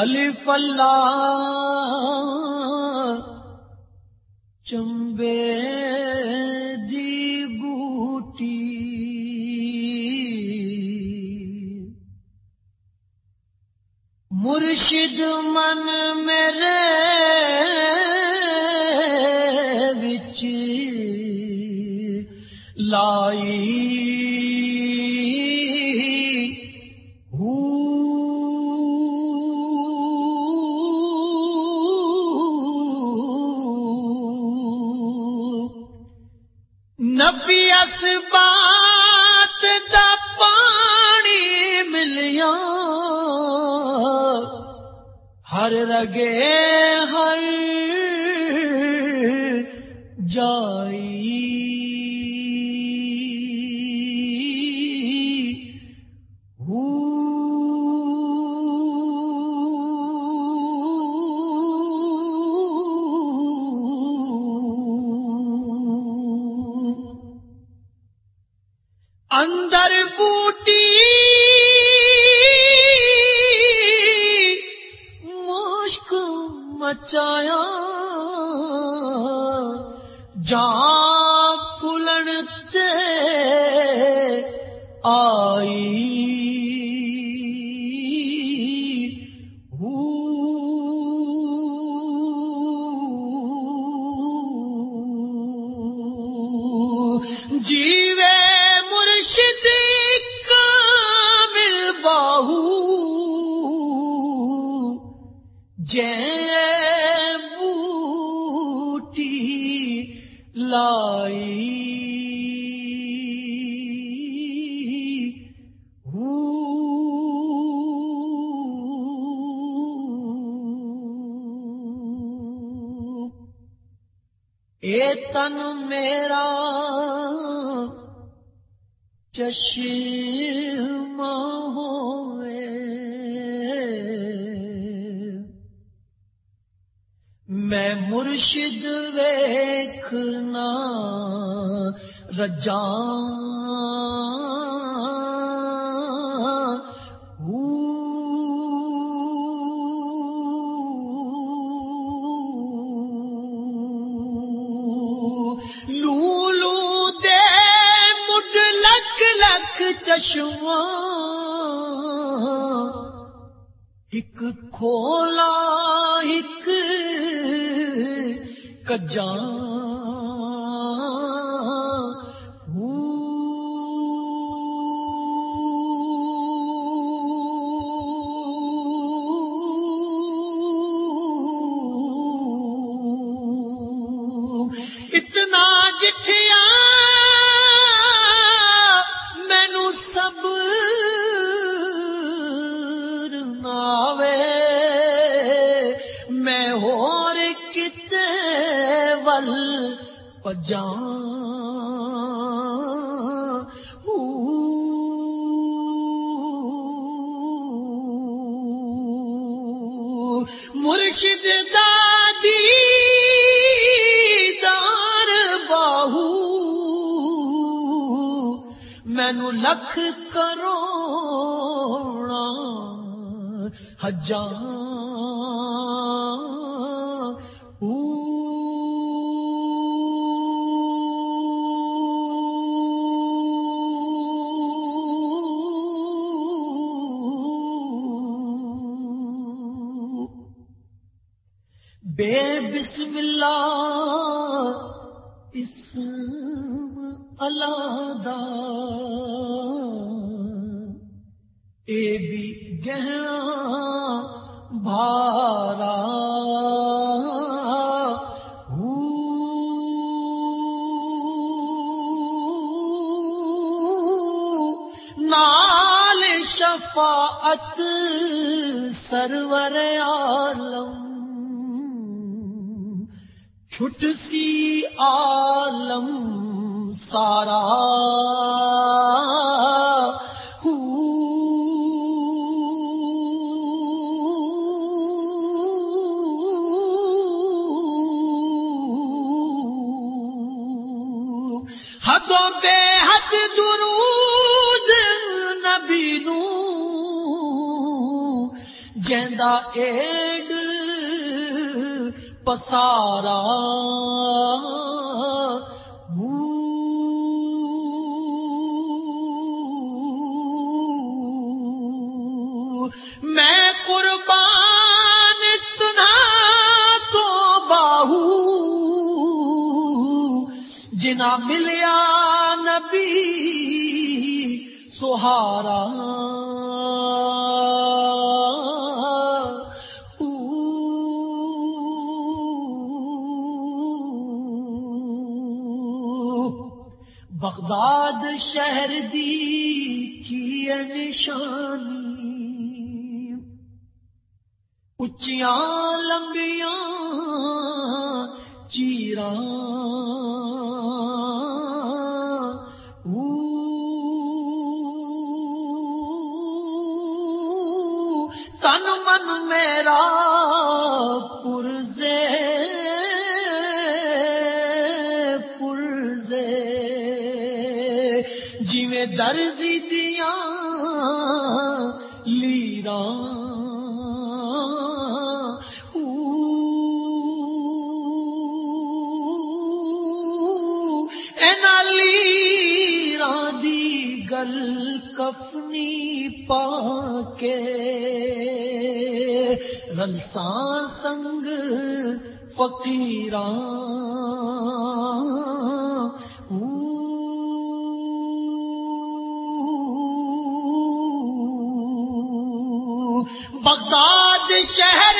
الف اللہ چمبے دی بوٹی مرشد من میرے وچ لائی نفی جذبات دا پانی ملیا ہر رگے ہر جائی۔ اندر بوٹی مشک مچایا جان پھلن تے آئی۔ جیوے اے تن میرا چشمہ ہوئے۔ میں مرشد ویکھنا رجاں لولو دے مڈ لک لک چشمہ۔ ایک کھولا ایک کجاں۔ ول پجاں مرشد دادی دار باہو۔ مینو لکھ کروڑا حجاں۔ بے بسم اللہ اسم اللہ اے بھی گہنا بھارا۔ نال شفاعت سرور عالم۔ چھٹ سی عالم سارا۔ ہو۔ حدوں بے حد درود نبی نو۔ جیندا ایڈ پسارا۔ میں قربان اتنا تو باہو جنا ملیا نبی سہارا۔ بغداد شہر دی کی نشان۔ اچیاں لمبیاں چیراں درزی دیا لیراں دی گل کفنی پا کے رلساں سنگ فقیراں شہر